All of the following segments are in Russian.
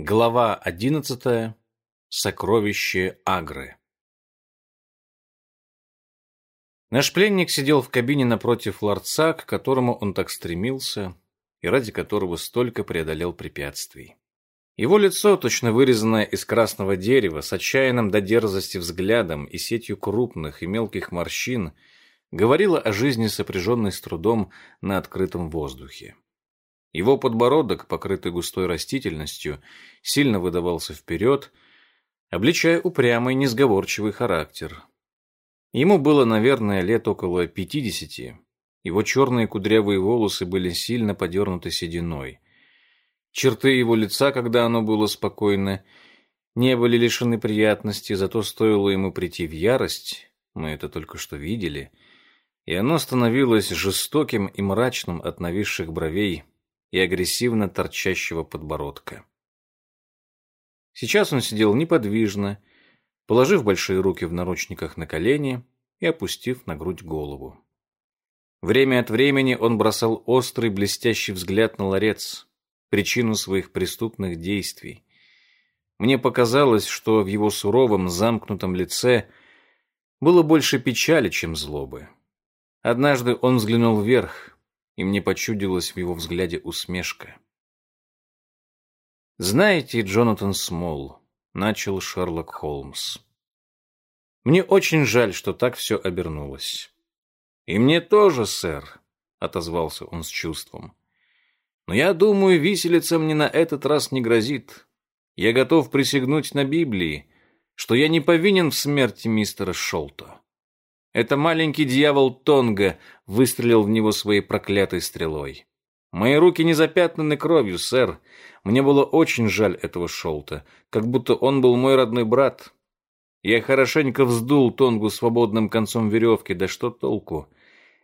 Глава одиннадцатая. Сокровище Агры. Наш пленник сидел в кабине напротив ларца, к которому он так стремился и ради которого столько преодолел препятствий. Его лицо, точно вырезанное из красного дерева, с отчаянным до дерзости взглядом и сетью крупных и мелких морщин, говорило о жизни, сопряженной с трудом на открытом воздухе. Его подбородок, покрытый густой растительностью, сильно выдавался вперед, обличая упрямый, несговорчивый характер. Ему было, наверное, лет около пятидесяти. Его черные кудрявые волосы были сильно подернуты сединой. Черты его лица, когда оно было спокойно, не были лишены приятности, зато стоило ему прийти в ярость, мы это только что видели, и оно становилось жестоким и мрачным от нависших бровей и агрессивно торчащего подбородка. Сейчас он сидел неподвижно, положив большие руки в наручниках на колени и опустив на грудь голову. Время от времени он бросал острый блестящий взгляд на ларец, причину своих преступных действий. Мне показалось, что в его суровом, замкнутом лице было больше печали, чем злобы. Однажды он взглянул вверх, и мне почудилась в его взгляде усмешка. «Знаете, Джонатан Смол», — начал Шерлок Холмс, — «мне очень жаль, что так все обернулось». «И мне тоже, сэр», — отозвался он с чувством. «Но я думаю, виселица мне на этот раз не грозит. Я готов присягнуть на Библии, что я не повинен в смерти мистера Шолта. Это маленький дьявол Тонга выстрелил в него своей проклятой стрелой. Мои руки не запятнаны кровью, сэр. Мне было очень жаль этого Шолта, как будто он был мой родной брат. Я хорошенько вздул Тонгу свободным концом веревки, да что толку?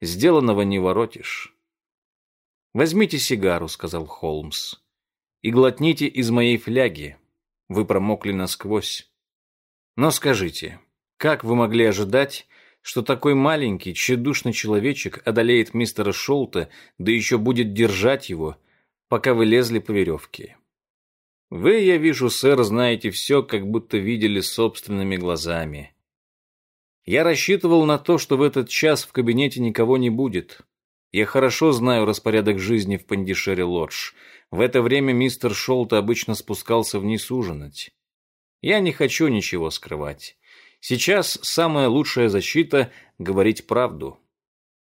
Сделанного не воротишь. «Возьмите сигару», — сказал Холмс, — «и глотните из моей фляги. Вы промокли насквозь. Но скажите, как вы могли ожидать, что такой маленький, тщедушный человечек одолеет мистера Шолта, да еще будет держать его, пока вы лезли по веревке. Вы, я вижу, сэр, знаете все, как будто видели собственными глазами. Я рассчитывал на то, что в этот час в кабинете никого не будет. Я хорошо знаю распорядок жизни в Пандишере Лодж. В это время мистер Шолта обычно спускался вниз ужинать. Я не хочу ничего скрывать. Сейчас самая лучшая защита — говорить правду.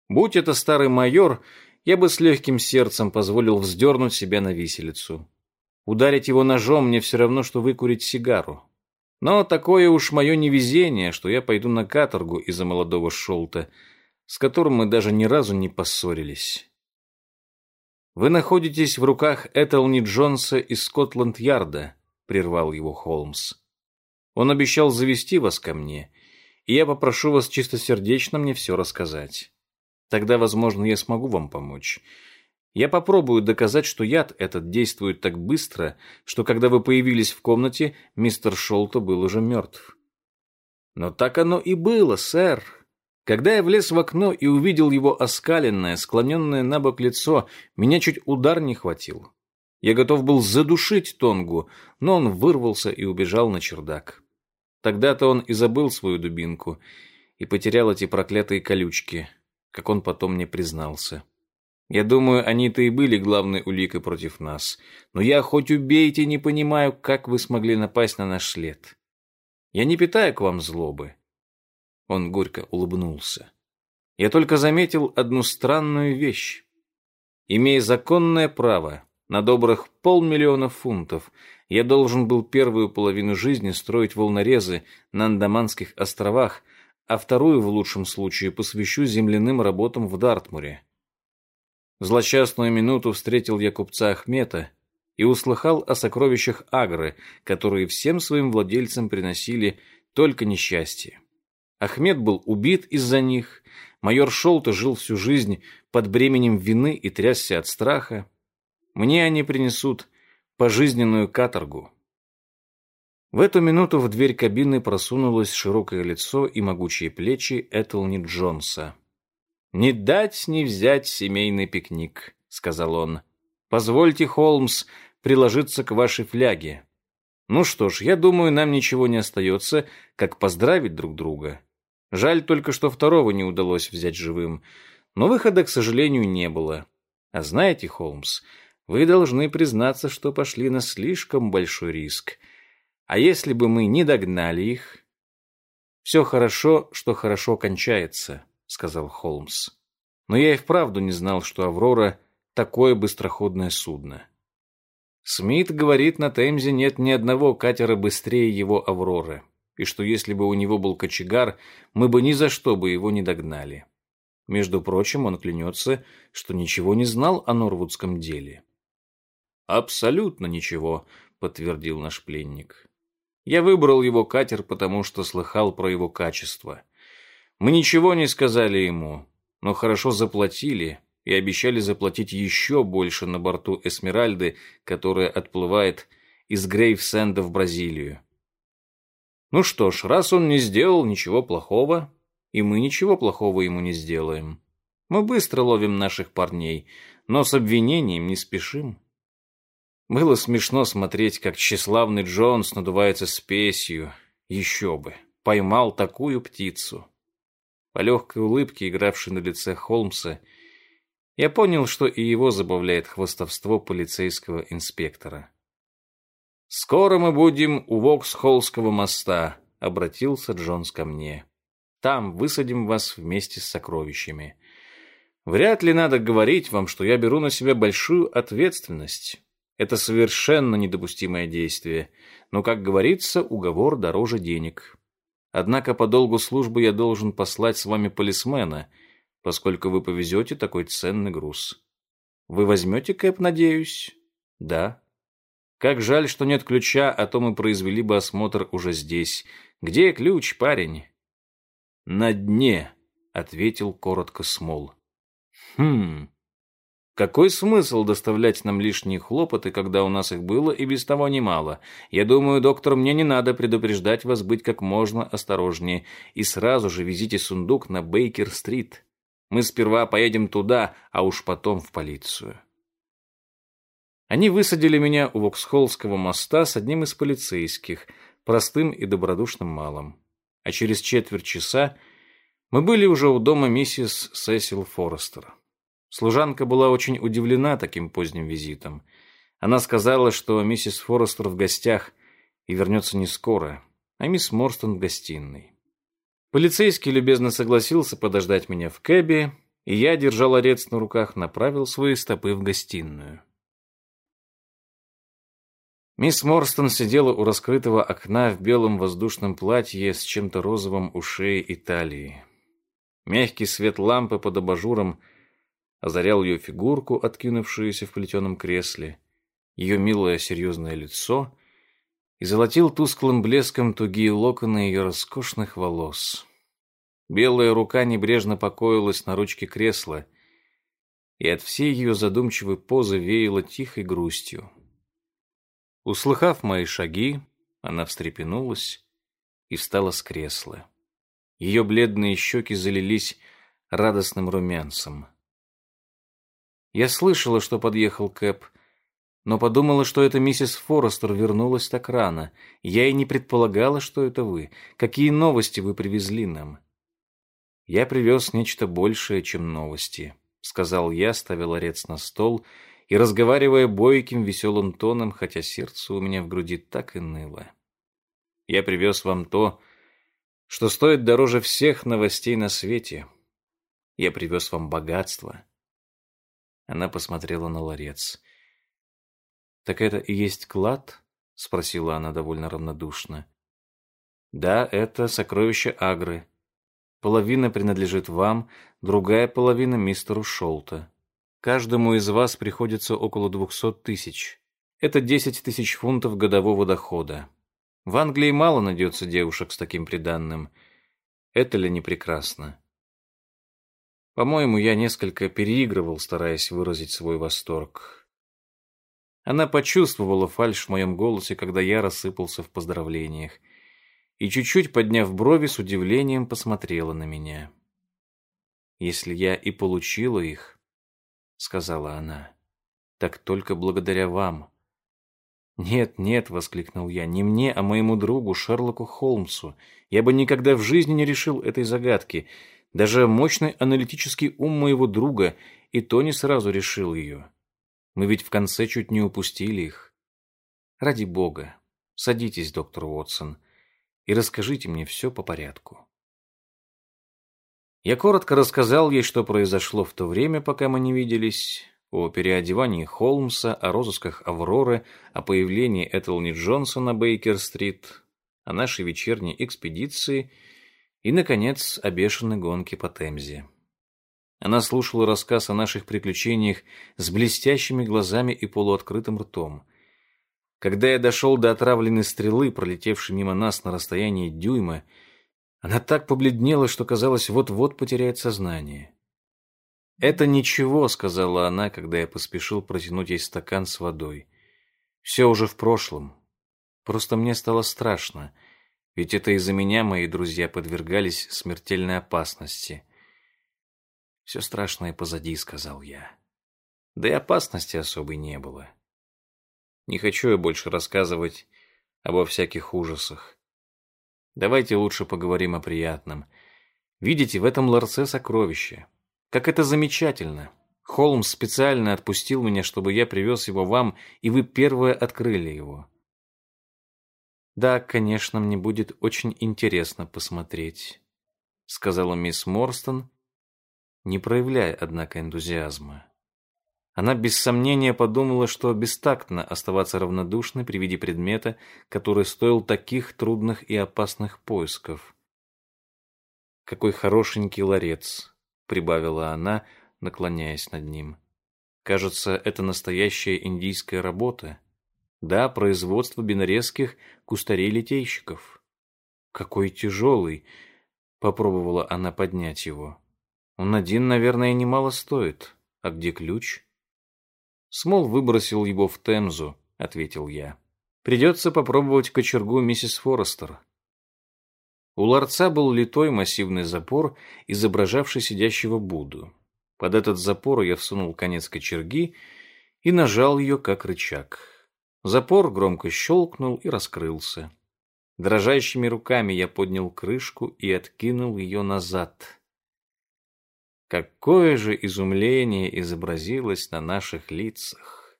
Будь это старый майор, я бы с легким сердцем позволил вздернуть себя на виселицу. Ударить его ножом мне все равно, что выкурить сигару. Но такое уж мое невезение, что я пойду на каторгу из-за молодого шелта, с которым мы даже ни разу не поссорились. «Вы находитесь в руках Этелни Джонса из Скотланд-Ярда», — прервал его Холмс. Он обещал завести вас ко мне, и я попрошу вас чистосердечно мне все рассказать. Тогда, возможно, я смогу вам помочь. Я попробую доказать, что яд этот действует так быстро, что когда вы появились в комнате, мистер Шолто был уже мертв. Но так оно и было, сэр. Когда я влез в окно и увидел его оскаленное, склоненное на бок лицо, меня чуть удар не хватил. Я готов был задушить Тонгу, но он вырвался и убежал на чердак. Тогда-то он и забыл свою дубинку и потерял эти проклятые колючки, как он потом мне признался. Я думаю, они-то и были главной уликой против нас. Но я хоть убейте, не понимаю, как вы смогли напасть на наш след. Я не питаю к вам злобы. Он горько улыбнулся. Я только заметил одну странную вещь. Имея законное право на добрых полмиллиона фунтов, я должен был первую половину жизни строить волнорезы на Андаманских островах, а вторую, в лучшем случае, посвящу земляным работам в Дартмуре. В злосчастную минуту встретил я купца Ахмета и услыхал о сокровищах Агры, которые всем своим владельцам приносили только несчастье. Ахмед был убит из-за них, майор Шолта жил всю жизнь под бременем вины и трясся от страха. Мне они принесут пожизненную каторгу. В эту минуту в дверь кабины просунулось широкое лицо и могучие плечи Этелни Джонса. «Не дать не взять семейный пикник», — сказал он. «Позвольте, Холмс, приложиться к вашей фляге. Ну что ж, я думаю, нам ничего не остается, как поздравить друг друга. Жаль только, что второго не удалось взять живым, но выхода, к сожалению, не было. А знаете, Холмс, вы должны признаться, что пошли на слишком большой риск. А если бы мы не догнали их... «Все хорошо, что хорошо кончается», — сказал Холмс. «Но я и вправду не знал, что «Аврора» — такое быстроходное судно». Смит говорит, на Темзе нет ни одного катера быстрее его «Авроры», и что если бы у него был кочегар, мы бы ни за что бы его не догнали. Между прочим, он клянется, что ничего не знал о Норвудском деле. «Абсолютно ничего», — подтвердил наш пленник. «Я выбрал его катер, потому что слыхал про его качество. Мы ничего не сказали ему, но хорошо заплатили и обещали заплатить еще больше на борту «Эсмеральды», которая отплывает из Грейвсенда в Бразилию. Ну что ж, раз он не сделал ничего плохого, и мы ничего плохого ему не сделаем. Мы быстро ловим наших парней, но с обвинением не спешим. Было смешно смотреть, как тщеславный Джонс надувается спесью. Еще бы, поймал такую птицу. По легкой улыбке, игравшей на лице Холмса, я понял, что и его забавляет хвостовство полицейского инспектора. «Скоро мы будем у Воксхоллского моста», — обратился Джонс ко мне. «Там высадим вас вместе с сокровищами. Вряд ли надо говорить вам, что я беру на себя большую ответственность. Это совершенно недопустимое действие, но, как говорится, уговор дороже денег. Однако по долгу службы я должен послать с вами полисмена — поскольку вы повезете такой ценный груз. Вы возьмете Кэп, надеюсь? Да. Как жаль, что нет ключа, а то мы произвели бы осмотр уже здесь. Где ключ, парень? На дне, ответил коротко Смол. Хм. Какой смысл доставлять нам лишние хлопоты, когда у нас их было и без того немало? Я думаю, доктор, мне не надо предупреждать вас быть как можно осторожнее и сразу же везите сундук на Бейкер-стрит. Мы сперва поедем туда, а уж потом в полицию. Они высадили меня у Воксхоллского моста с одним из полицейских, простым и добродушным малым. А через четверть часа мы были уже у дома миссис Сесил Форестер. Служанка была очень удивлена таким поздним визитом. Она сказала, что миссис Форестер в гостях и вернется не скоро, а мисс Морстон в гостиной. Полицейский любезно согласился подождать меня в кэбе, и я, держа ларец на руках, направил свои стопы в гостиную. Мисс Морстон сидела у раскрытого окна в белом воздушном платье с чем-то розовым у шеи и талии. Мягкий свет лампы под абажуром озарял ее фигурку, откинувшуюся в плетеном кресле, ее милое серьезное лицо — и золотил тусклым блеском тугие локоны ее роскошных волос. Белая рука небрежно покоилась на ручке кресла, и от всей ее задумчивой позы веяло тихой грустью. Услыхав мои шаги, она встрепенулась и встала с кресла. Ее бледные щеки залились радостным румянцем. Я слышала, что подъехал Кэп, но подумала, что это миссис Форестер вернулась так рано. Я и не предполагала, что это вы. Какие новости вы привезли нам? Я привез нечто большее, чем новости, сказал я, ставя ларец на стол и разговаривая бойким, веселым тоном, хотя сердце у меня в груди так и ныло. Я привез вам то, что стоит дороже всех новостей на свете. Я привез вам богатство. Она посмотрела на ларец. «Так это и есть клад?» — спросила она довольно равнодушно. «Да, это сокровище Агры. Половина принадлежит вам, другая половина мистеру Шолта. Каждому из вас приходится около двухсот тысяч. Это десять тысяч фунтов годового дохода. В Англии мало найдется девушек с таким приданным. Это ли не прекрасно?» По-моему, я несколько переигрывал, стараясь выразить свой восторг. Она почувствовала фальшь в моем голосе, когда я рассыпался в поздравлениях, и, чуть-чуть подняв брови, с удивлением посмотрела на меня. «Если я и получила их, — сказала она, — так только благодаря вам. «Нет, нет», — воскликнул я, — «не мне, а моему другу Шерлоку Холмсу. Я бы никогда в жизни не решил этой загадки. Даже мощный аналитический ум моего друга и то не сразу решил ее. Мы ведь в конце чуть не упустили их. Ради бога, садитесь, доктор Уотсон, и расскажите мне все по порядку». Я коротко рассказал ей, что произошло в то время, пока мы не виделись, о переодевании Холмса, о розысках Авроры, о появлении Этелни Джонса на Бейкер-стрит, о нашей вечерней экспедиции и, наконец, о бешеной гонке по Темзе. Она слушала рассказ о наших приключениях с блестящими глазами и полуоткрытым ртом. Когда я дошел до отравленной стрелы, пролетевшей мимо нас на расстоянии дюйма, она так побледнела, что казалось, вот-вот потеряет сознание. «Это ничего», — сказала она, когда я поспешил протянуть ей стакан с водой. «Все уже в прошлом. Просто мне стало страшно, ведь это из-за меня мои друзья подвергались смертельной опасности». «Все страшное позади», — сказал я. Да и опасности особой не было. Не хочу я больше рассказывать обо всяких ужасах. Давайте лучше поговорим о приятном. Видите, в этом ларце сокровище. Как это замечательно! Холмс специально отпустил меня, чтобы я привез его вам, и вы первые открыли его. Да, конечно, мне будет очень интересно посмотреть, сказала мисс Морстон, не проявляя, однако, энтузиазма. Она без сомнения подумала, что бестактно оставаться равнодушной при виде предмета, который стоил таких трудных и опасных поисков. Какой хорошенький ларец, прибавила она, наклоняясь над ним. Кажется, это настоящая индийская работа. Да, производство бинарезских кустарей-литейщиков. Какой тяжелый, попробовала она поднять его. Он один, наверное, немало стоит. А где ключ? Смол выбросил его в Темзу, ответил я. Придется попробовать кочергу миссис Форестер. У ларца был литой массивный запор, изображавший сидящего Будду. Под этот запор я всунул конец кочерги и нажал ее как рычаг. Запор громко щелкнул и раскрылся. Дрожащими руками я поднял крышку и откинул ее назад. Какое же изумление изобразилось на наших лицах!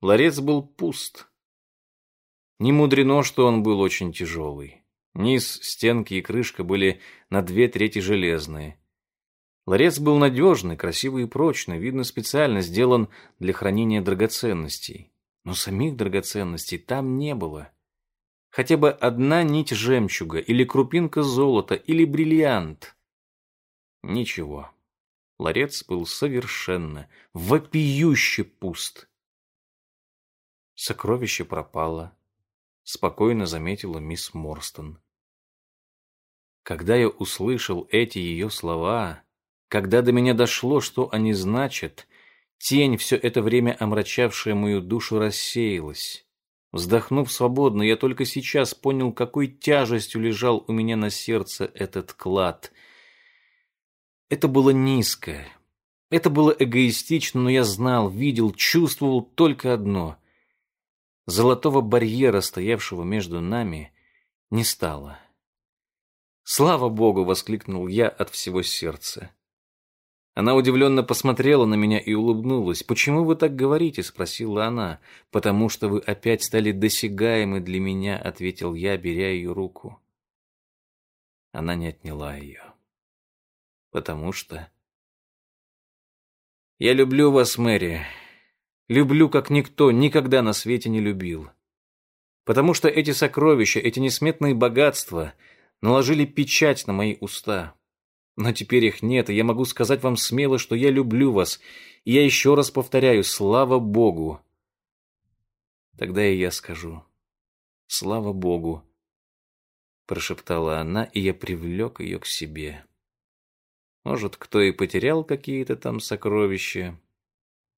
Ларец был пуст. Не мудрено, что он был очень тяжелый. Низ, стенки и крышка были на две трети железные. Ларец был надежный, красивый и прочный, видно, специально сделан для хранения драгоценностей. Но самих драгоценностей там не было. Хотя бы одна нить жемчуга, или крупинка золота, или бриллиант. Ничего. Ларец был совершенно, вопиюще пуст. Сокровище пропало, спокойно заметила мисс Морстон. Когда я услышал эти ее слова, когда до меня дошло, что они значат, тень, все это время омрачавшая мою душу, рассеялась. Вздохнув свободно, я только сейчас понял, какой тяжестью лежал у меня на сердце этот клад. Это было низко, это было эгоистично, но я знал, видел, чувствовал только одно. Золотого барьера, стоявшего между нами, не стало. «Слава Богу!» — воскликнул я от всего сердца. Она удивленно посмотрела на меня и улыбнулась. «Почему вы так говорите?» — спросила она. «Потому что вы опять стали досягаемы для меня», — ответил я, беря ее руку. Она не отняла ее. «Потому что...» «Я люблю вас, Мэри. Люблю, как никто никогда на свете не любил. Потому что эти сокровища, эти несметные богатства — наложили печать на мои уста. Но теперь их нет, и я могу сказать вам смело, что я люблю вас, и я еще раз повторяю, слава Богу. Тогда и я скажу, слава Богу, прошептала она, и я привлек ее к себе. Может, кто и потерял какие-то там сокровища,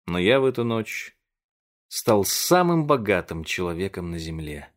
но я в эту ночь стал самым богатым человеком на земле.